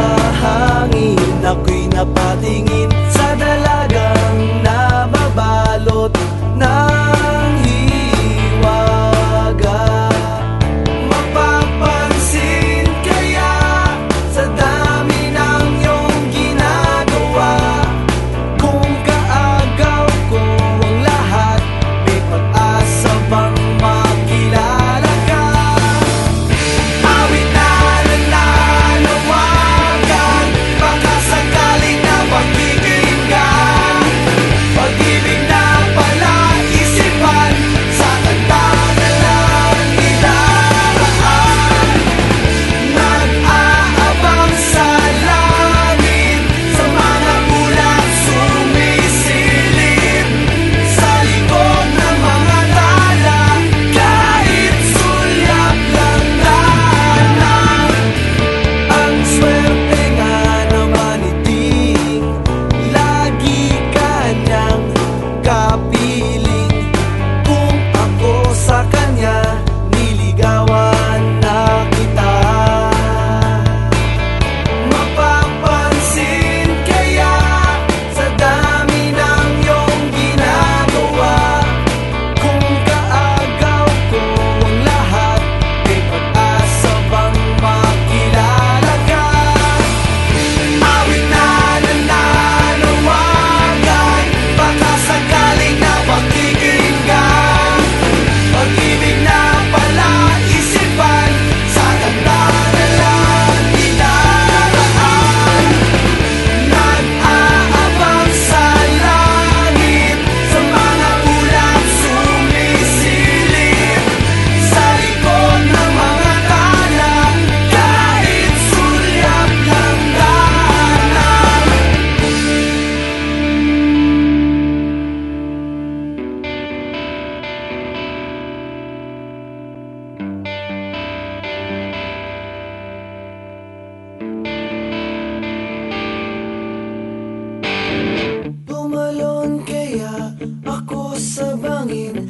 sa hangin Ako'y napatingin. Sa dala Bumalon kaya ako sa bangin